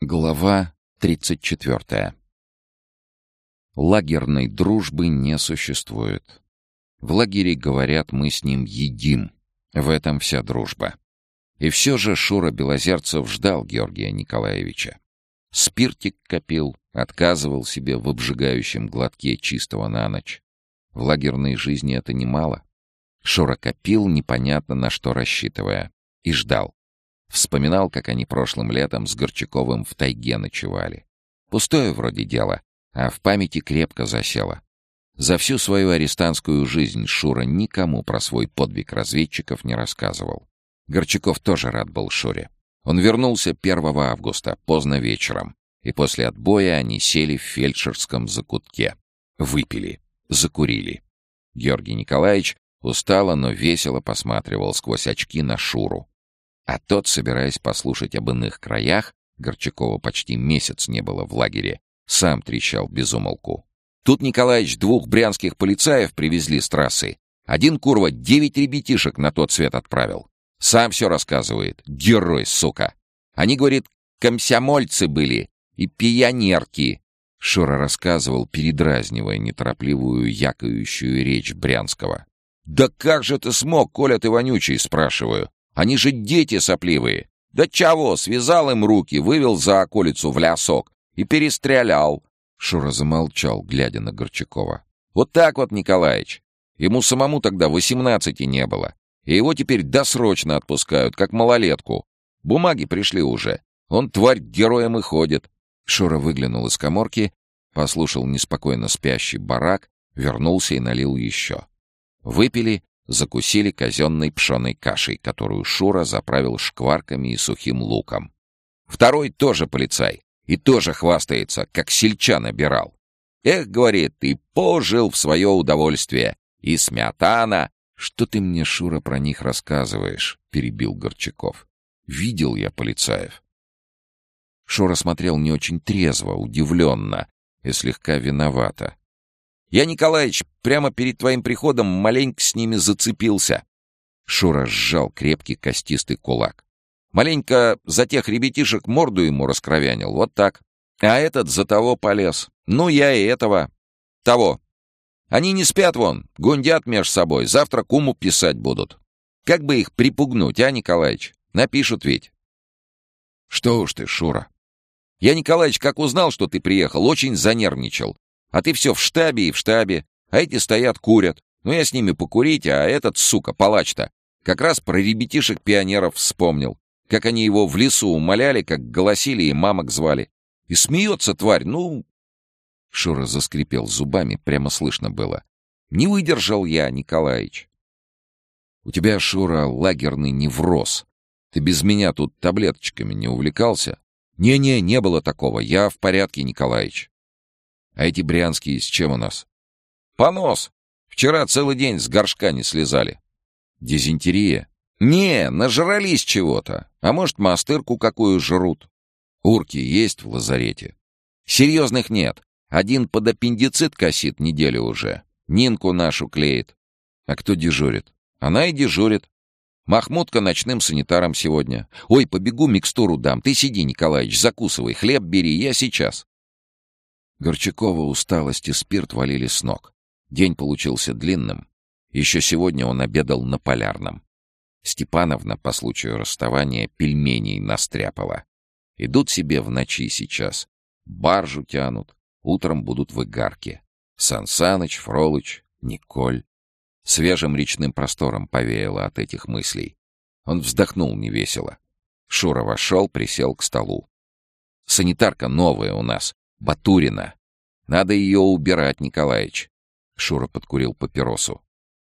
Глава 34. Лагерной дружбы не существует. В лагере говорят, мы с ним едим. В этом вся дружба. И все же Шура Белозерцев ждал Георгия Николаевича. Спиртик копил, отказывал себе в обжигающем глотке чистого на ночь. В лагерной жизни это немало. Шура копил, непонятно на что рассчитывая, и ждал. Вспоминал, как они прошлым летом с Горчаковым в тайге ночевали. Пустое вроде дело, а в памяти крепко засело. За всю свою арестантскую жизнь Шура никому про свой подвиг разведчиков не рассказывал. Горчаков тоже рад был Шуре. Он вернулся 1 августа, поздно вечером, и после отбоя они сели в фельдшерском закутке. Выпили, закурили. Георгий Николаевич устало, но весело посматривал сквозь очки на Шуру. А тот, собираясь послушать об иных краях, Горчакова почти месяц не было в лагере, сам трещал безумолку. Тут Николаевич двух брянских полицаев привезли с трассы. Один, курва, девять ребятишек на тот свет отправил. Сам все рассказывает. Герой, сука. Они, говорит, комсомольцы были и пионерки. Шура рассказывал, передразнивая неторопливую якающую речь Брянского. «Да как же ты смог, Коля ты вонючий?» — спрашиваю. Они же дети сопливые. Да чего, связал им руки, вывел за околицу в лясок и перестрелял. Шура замолчал, глядя на Горчакова. Вот так вот, Николаич. Ему самому тогда восемнадцати не было. И его теперь досрочно отпускают, как малолетку. Бумаги пришли уже. Он, тварь, героем и ходит. Шура выглянул из коморки, послушал неспокойно спящий барак, вернулся и налил еще. Выпили, закусили казенной пшеной кашей, которую Шура заправил шкварками и сухим луком. Второй тоже полицай и тоже хвастается, как сельча набирал. Эх, говорит, ты пожил в свое удовольствие. И смятана. Что ты мне, Шура, про них рассказываешь? Перебил Горчаков. Видел я полицаев. Шура смотрел не очень трезво, удивленно и слегка виновато. Я, Николаевич, прямо перед твоим приходом маленько с ними зацепился. Шура сжал крепкий костистый кулак. Маленько за тех ребятишек морду ему раскровянил, вот так. А этот за того полез. Ну, я и этого. Того. Они не спят вон, гундят меж собой, завтра куму писать будут. Как бы их припугнуть, а, Николаевич? Напишут ведь. Что уж ты, Шура. Я, Николаевич, как узнал, что ты приехал, очень занервничал. А ты все в штабе и в штабе, а эти стоят, курят. Ну, я с ними покурить, а этот, сука, палач-то, как раз про ребятишек-пионеров вспомнил. Как они его в лесу умоляли, как голосили и мамок звали. И смеется тварь, ну... Шура заскрипел зубами, прямо слышно было. Не выдержал я, Николаич. У тебя, Шура, лагерный невроз. Ты без меня тут таблеточками не увлекался? Не-не, не было такого. Я в порядке, Николаич. А эти брянские с чем у нас? Понос. Вчера целый день с горшка не слезали. Дизентерия? Не, нажрались чего-то. А может, мастырку какую жрут. Урки есть в лазарете? Серьезных нет. Один под аппендицит косит неделю уже. Нинку нашу клеит. А кто дежурит? Она и дежурит. Махмутка ночным санитаром сегодня. Ой, побегу, микстуру дам. Ты сиди, Николаевич, закусывай. Хлеб бери, я сейчас. Горчакова усталость и спирт валили с ног. День получился длинным. Еще сегодня он обедал на Полярном. Степановна по случаю расставания пельменей настряпала. Идут себе в ночи сейчас. Баржу тянут, утром будут в Игарке. Сансаныч, Фролыч, Николь. Свежим речным простором повеяло от этих мыслей. Он вздохнул невесело. Шура вошел, присел к столу. «Санитарка новая у нас, Батурина. Надо ее убирать, Николаевич. Шура подкурил папиросу.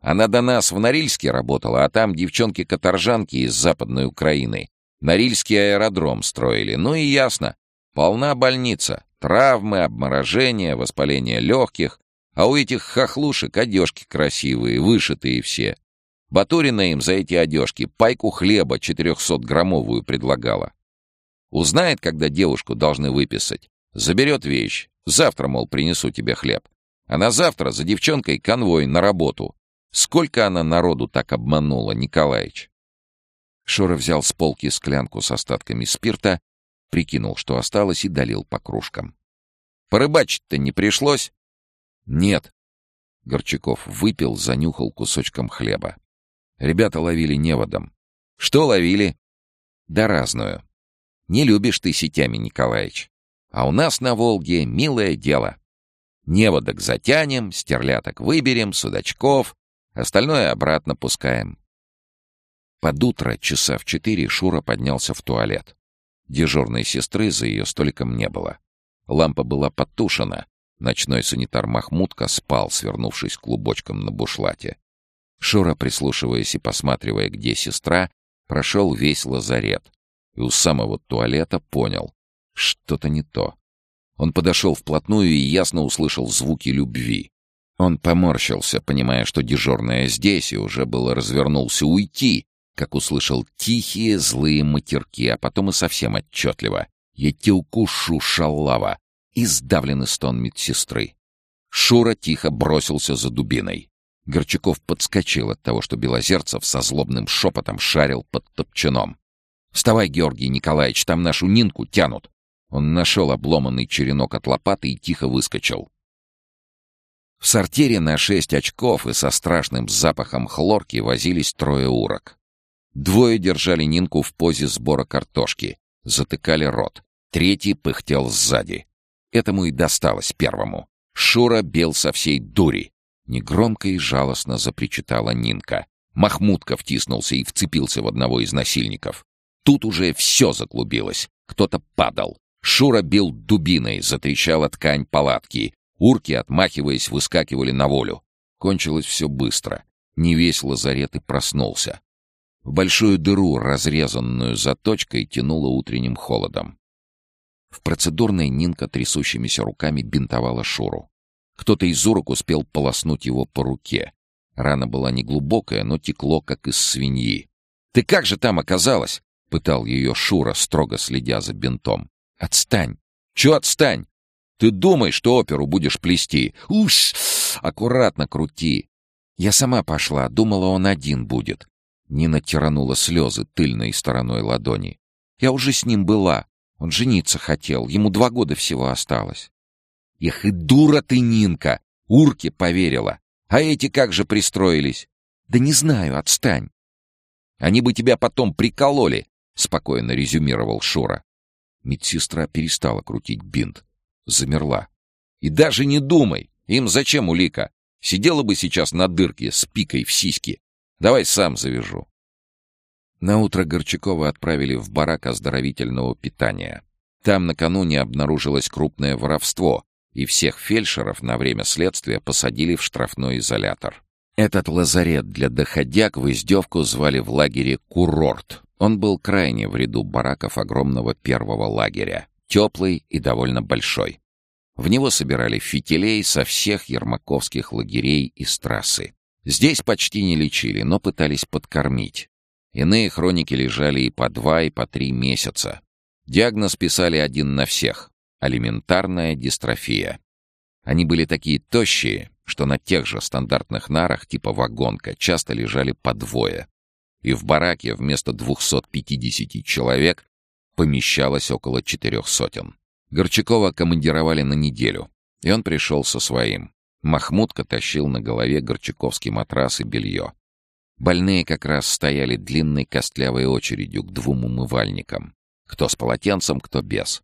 Она до нас в Норильске работала, а там девчонки-каторжанки из Западной Украины. Норильский аэродром строили. Ну и ясно. Полна больница. Травмы, обморожения, воспаление легких. А у этих хохлушек одежки красивые, вышитые все. Батурина им за эти одежки пайку хлеба 400-граммовую предлагала. Узнает, когда девушку должны выписать. Заберет вещь. Завтра, мол, принесу тебе хлеб. А на завтра за девчонкой конвой на работу. Сколько она народу так обманула, Николаич? Шура взял с полки склянку с остатками спирта, прикинул, что осталось, и долил по кружкам. «Порыбачить-то не пришлось?» «Нет». Горчаков выпил, занюхал кусочком хлеба. Ребята ловили неводом. «Что ловили?» «Да разную. Не любишь ты сетями, Николаевич. А у нас на Волге милое дело. Неводок затянем, стерляток выберем, судачков, остальное обратно пускаем». Под утро, часа в четыре, Шура поднялся в туалет. Дежурной сестры за ее столиком не было. Лампа была потушена. Ночной санитар Махмутка спал, свернувшись клубочком на бушлате. Шура, прислушиваясь и посматривая, где сестра, прошел весь лазарет. И у самого туалета понял — что-то не то. Он подошел вплотную и ясно услышал звуки любви. Он поморщился, понимая, что дежурная здесь, и уже было развернулся уйти, как услышал тихие злые матерки, а потом и совсем отчетливо. «Я укушу, шалава!» и сдавленный стон медсестры. Шура тихо бросился за дубиной. Горчаков подскочил от того, что Белозерцев со злобным шепотом шарил под топчаном. «Вставай, Георгий Николаевич, там нашу Нинку тянут!» Он нашел обломанный черенок от лопаты и тихо выскочил. В сортире на шесть очков и со страшным запахом хлорки возились трое урок. Двое держали Нинку в позе сбора картошки, затыкали рот. Третий пыхтел сзади. Этому и досталось первому. Шура бел со всей дури. Негромко и жалостно запричитала Нинка. Махмутка втиснулся и вцепился в одного из насильников. Тут уже все заклубилось. Кто-то падал. Шура бил дубиной, затрещала ткань палатки. Урки, отмахиваясь, выскакивали на волю. Кончилось все быстро. Не весь лазарет и проснулся. В большую дыру, разрезанную заточкой, тянуло утренним холодом. В процедурной Нинка трясущимися руками бинтовала Шуру. Кто-то из урок успел полоснуть его по руке. Рана была неглубокая, но текло, как из свиньи. «Ты как же там оказалась?» — пытал ее Шура, строго следя за бинтом. «Отстань!» «Чё отстань? Ты думай, что оперу будешь плести. Уж! Аккуратно крути!» Я сама пошла, думала, он один будет. Нина тиранула слезы тыльной стороной ладони. «Я уже с ним была. Он жениться хотел. Ему два года всего осталось». «Эх и дура ты, Нинка! Урке поверила. А эти как же пристроились?» «Да не знаю, отстань». «Они бы тебя потом прикололи», — спокойно резюмировал Шура. Медсестра перестала крутить бинт. Замерла. «И даже не думай! Им зачем улика? Сидела бы сейчас на дырке с пикой в сиськи. Давай сам завяжу. На утро Горчакова отправили в барак оздоровительного питания. Там накануне обнаружилось крупное воровство, и всех фельдшеров на время следствия посадили в штрафной изолятор. Этот лазарет для доходяг в издевку звали в лагере «Курорт». Он был крайне в ряду бараков огромного первого лагеря, теплый и довольно большой. В него собирали фитилей со всех ермаковских лагерей и трассы. Здесь почти не лечили, но пытались подкормить. Иные хроники лежали и по два, и по три месяца. Диагноз писали один на всех — алиментарная дистрофия. Они были такие тощие, что на тех же стандартных нарах типа вагонка часто лежали по двое. И в бараке вместо 250 человек помещалось около четырех сотен. Горчакова командировали на неделю, и он пришел со своим. Махмутка тащил на голове горчаковский матрас и белье. Больные как раз стояли длинной костлявой очередью к двум умывальникам. Кто с полотенцем, кто без.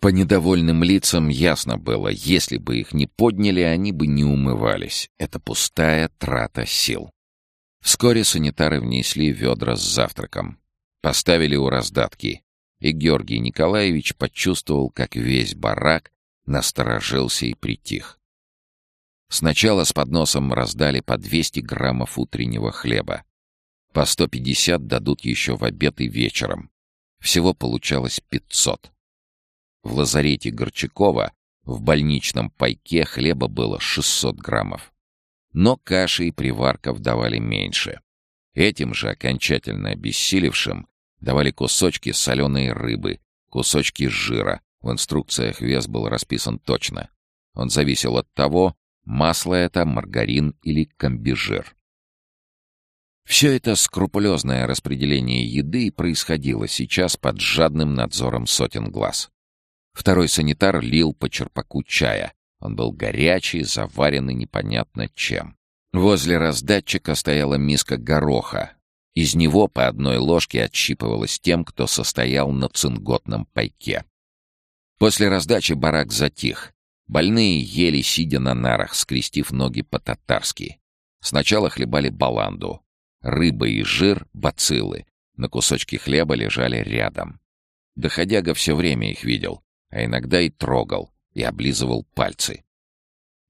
По недовольным лицам ясно было, если бы их не подняли, они бы не умывались. Это пустая трата сил. Вскоре санитары внесли ведра с завтраком. Поставили у раздатки. И Георгий Николаевич почувствовал, как весь барак насторожился и притих. Сначала с подносом раздали по 200 граммов утреннего хлеба. По 150 дадут еще в обед и вечером. Всего получалось 500. В лазарете Горчакова в больничном пайке хлеба было 600 граммов. Но каши и приварков давали меньше. Этим же окончательно обессилевшим давали кусочки соленой рыбы, кусочки жира. В инструкциях вес был расписан точно. Он зависел от того, Масло это, маргарин или комбижир. Все это скрупулезное распределение еды происходило сейчас под жадным надзором сотен глаз. Второй санитар лил по черпаку чая. Он был горячий, заваренный непонятно чем. Возле раздатчика стояла миска гороха. Из него по одной ложке отщипывалось тем, кто состоял на цинготном пайке. После раздачи барак затих. Больные ели, сидя на нарах, скрестив ноги по-татарски. Сначала хлебали баланду, Рыба и жир — бациллы. На кусочке хлеба лежали рядом. Доходяга все время их видел, а иногда и трогал, и облизывал пальцы.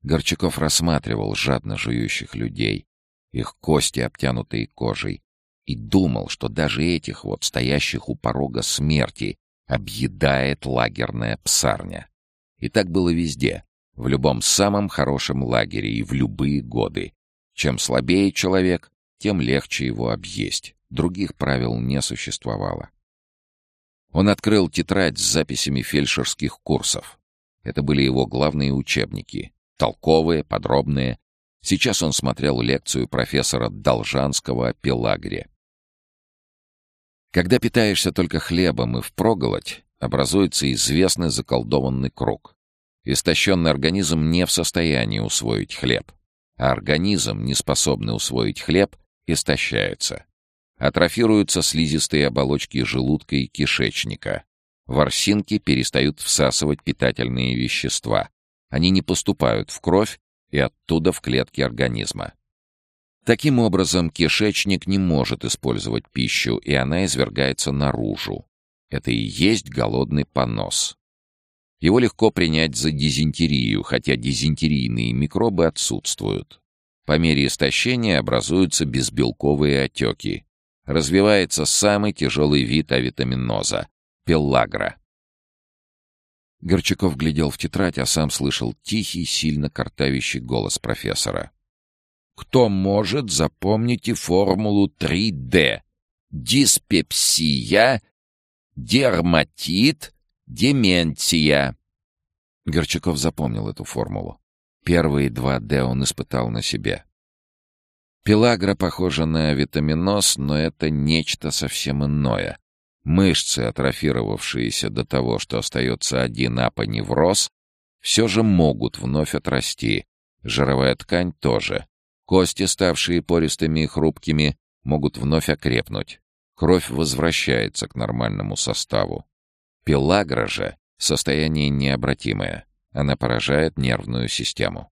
Горчаков рассматривал жадно жующих людей, их кости, обтянутые кожей, и думал, что даже этих вот, стоящих у порога смерти, объедает лагерная псарня. И так было везде, в любом самом хорошем лагере и в любые годы. Чем слабее человек, тем легче его объесть. Других правил не существовало. Он открыл тетрадь с записями фельдшерских курсов. Это были его главные учебники. Толковые, подробные. Сейчас он смотрел лекцию профессора Должанского о Пелагре. Когда питаешься только хлебом и впроголодь, образуется известный заколдованный круг. Истощенный организм не в состоянии усвоить хлеб, а организм, не способный усвоить хлеб, истощаются. Атрофируются слизистые оболочки желудка и кишечника. Ворсинки перестают всасывать питательные вещества. Они не поступают в кровь и оттуда в клетки организма. Таким образом, кишечник не может использовать пищу, и она извергается наружу. Это и есть голодный понос. Его легко принять за дизентерию, хотя дизентерийные микробы отсутствуют. По мере истощения образуются безбелковые отеки. Развивается самый тяжелый вид авитаминоза — пеллагра. Горчаков глядел в тетрадь, а сам слышал тихий, сильно картавящий голос профессора. «Кто может, запомните формулу 3D. Диспепсия, дерматит, деменция». Горчаков запомнил эту формулу. Первые два «Д» он испытал на себе. Пелагра похожа на витаминоз, но это нечто совсем иное. Мышцы, атрофировавшиеся до того, что остается один апоневроз, все же могут вновь отрасти. Жировая ткань тоже. Кости, ставшие пористыми и хрупкими, могут вновь окрепнуть. Кровь возвращается к нормальному составу. Пелагра же — состояние необратимое. Она поражает нервную систему.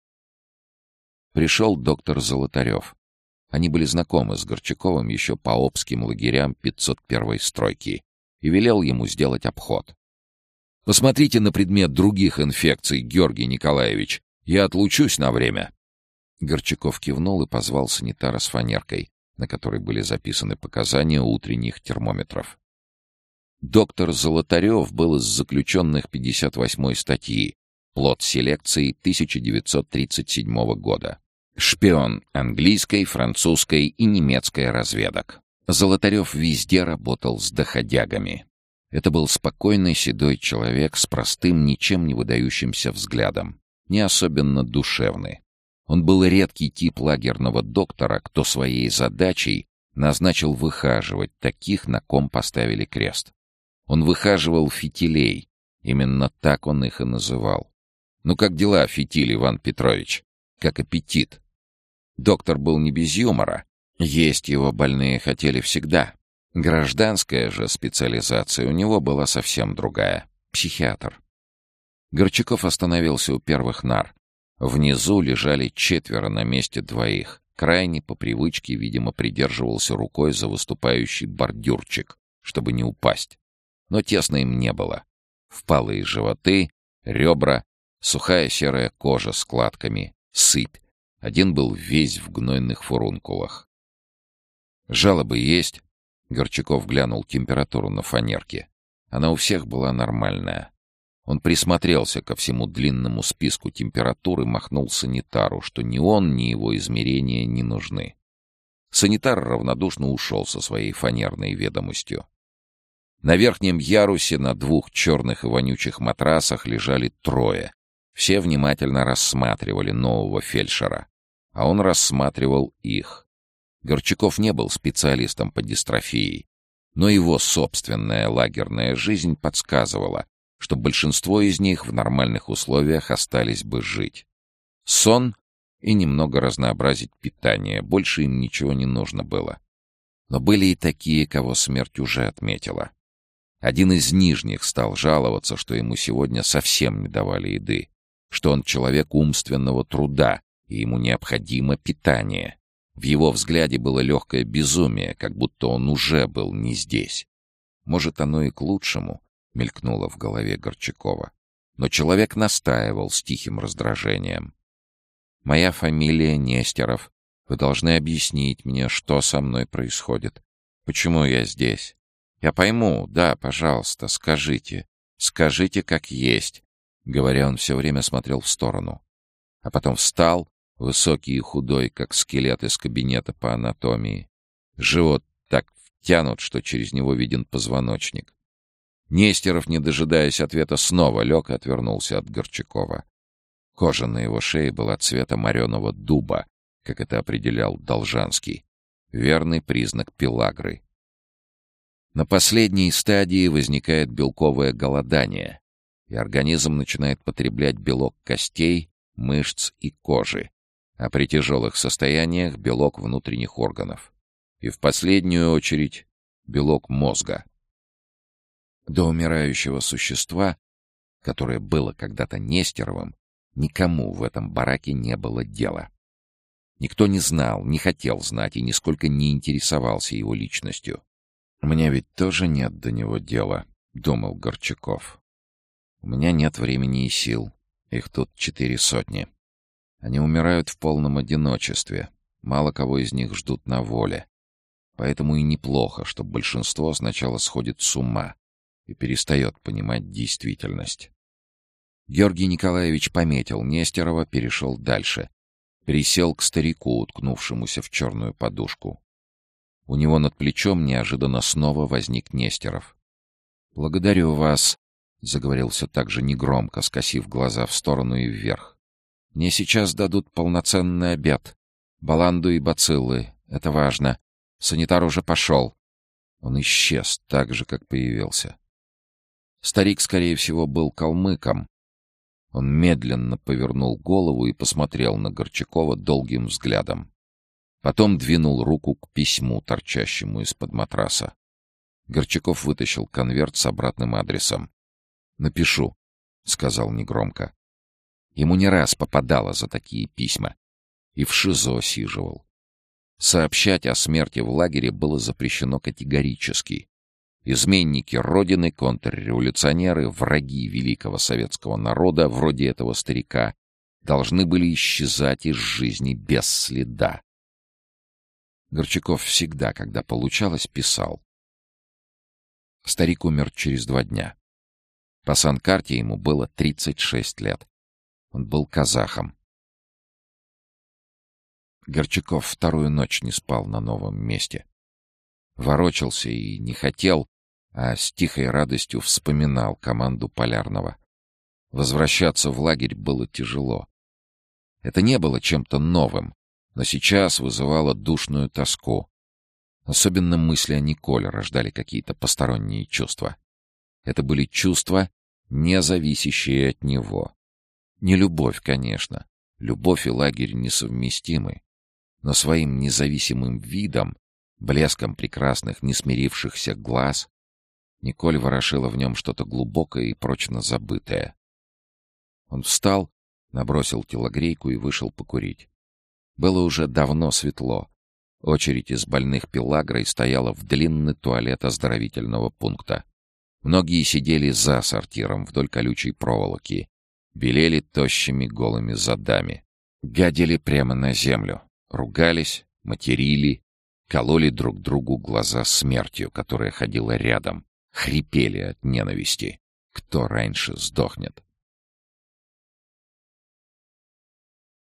Пришел доктор Золотарев. Они были знакомы с Горчаковым еще по обским лагерям 501 стройки и велел ему сделать обход. «Посмотрите на предмет других инфекций, Георгий Николаевич. Я отлучусь на время». Горчаков кивнул и позвал санитара с фанеркой, на которой были записаны показания утренних термометров. Доктор Золотарев был из заключенных 58-й статьи Плод селекции 1937 года. Шпион английской, французской и немецкой разведок. Золотарев везде работал с доходягами. Это был спокойный седой человек с простым, ничем не выдающимся взглядом, не особенно душевный. Он был редкий тип лагерного доктора, кто своей задачей назначил выхаживать таких, на ком поставили крест. Он выхаживал фитилей, именно так он их и называл. «Ну как дела, фитиль Иван Петрович? Как аппетит?» Доктор был не без юмора. Есть его больные хотели всегда. Гражданская же специализация у него была совсем другая. Психиатр. Горчаков остановился у первых нар. Внизу лежали четверо на месте двоих. Крайне по привычке, видимо, придерживался рукой за выступающий бордюрчик, чтобы не упасть. Но тесно им не было. Впалые животы, ребра, Сухая серая кожа с складками, сыпь. Один был весь в гнойных фурункулах. «Жалобы есть?» Горчаков глянул температуру на фанерке. Она у всех была нормальная. Он присмотрелся ко всему длинному списку температуры, махнул санитару, что ни он, ни его измерения не нужны. Санитар равнодушно ушел со своей фанерной ведомостью. На верхнем ярусе на двух черных и вонючих матрасах лежали трое, все внимательно рассматривали нового фельдшера, а он рассматривал их. Горчаков не был специалистом по дистрофии, но его собственная лагерная жизнь подсказывала, что большинство из них в нормальных условиях остались бы жить. Сон и немного разнообразить питание, больше им ничего не нужно было. Но были и такие, кого смерть уже отметила. Один из нижних стал жаловаться, что ему сегодня совсем не давали еды, что он человек умственного труда, и ему необходимо питание. В его взгляде было легкое безумие, как будто он уже был не здесь. Может, оно и к лучшему, — мелькнуло в голове Горчакова. Но человек настаивал с тихим раздражением. «Моя фамилия Нестеров. Вы должны объяснить мне, что со мной происходит. Почему я здесь? Я пойму, да, пожалуйста, скажите. Скажите, как есть». Говоря, он все время смотрел в сторону. А потом встал Высокий и худой, как скелет из кабинета по анатомии. Живот так втянут, что через него виден позвоночник. Нестеров, не дожидаясь ответа, снова лег и отвернулся от Горчакова. Кожа на его шее была цвета мореного дуба, как это определял Должанский. Верный признак пелагры. На последней стадии возникает белковое голодание, и организм начинает потреблять белок костей, мышц и кожи, а при тяжелых состояниях белок внутренних органов. И в последнюю очередь белок мозга. До умирающего существа, которое было когда-то Нестеровым, никому в этом бараке не было дела. Никто не знал, не хотел знать и нисколько не интересовался его личностью. «Мне ведь тоже нет до него дела», — думал Горчаков. «У меня нет времени и сил. Их тут четыре сотни. Они умирают в полном одиночестве. Мало кого из них ждут на воле. Поэтому и неплохо, что большинство сначала сходит с ума и перестает понимать действительность. Георгий Николаевич пометил Нестерова, перешел дальше. Пересел к старику, уткнувшемуся в черную подушку. У него над плечом неожиданно снова возник Нестеров. «Благодарю вас», — заговорил все так же негромко, скосив глаза в сторону и вверх. Мне сейчас дадут полноценный обед. Баланду и бациллы. Это важно. Санитар уже пошел. Он исчез так же, как появился. Старик, скорее всего, был калмыком. Он медленно повернул голову и посмотрел на Горчакова долгим взглядом. Потом двинул руку к письму, торчащему из-под матраса. Горчаков вытащил конверт с обратным адресом. «Напишу», — сказал негромко. Ему не раз попадало за такие письма. И в ШИЗО сиживал. Сообщать о смерти в лагере было запрещено категорически. Изменники Родины, контрреволюционеры, враги великого советского народа, вроде этого старика, должны были исчезать из жизни без следа. Горчаков всегда, когда получалось, писал. Старик умер через два дня. По санкарте ему было 36 лет. Он был казахом. Горчаков вторую ночь не спал на новом месте. Ворочался и не хотел, а с тихой радостью вспоминал команду Полярного. Возвращаться в лагерь было тяжело. Это не было чем-то новым, но сейчас вызывало душную тоску. Особенно мысли о Николе рождали какие-то посторонние чувства. Это были чувства, не зависящие от него. Не любовь, конечно. Любовь и лагерь несовместимы. Но своим независимым видом, блеском прекрасных, несмирившихся глаз, Николь ворошила в нем что-то глубокое и прочно забытое. Он встал, набросил телогрейку и вышел покурить. Было уже давно светло. Очередь из больных пелагрой стояла в длинный туалет оздоровительного пункта. Многие сидели за сортиром вдоль колючей проволоки, белели тощими голыми задами. Гадили прямо на землю, ругались, материли, кололи друг другу глаза смертью, которая ходила рядом, хрипели от ненависти. Кто раньше сдохнет?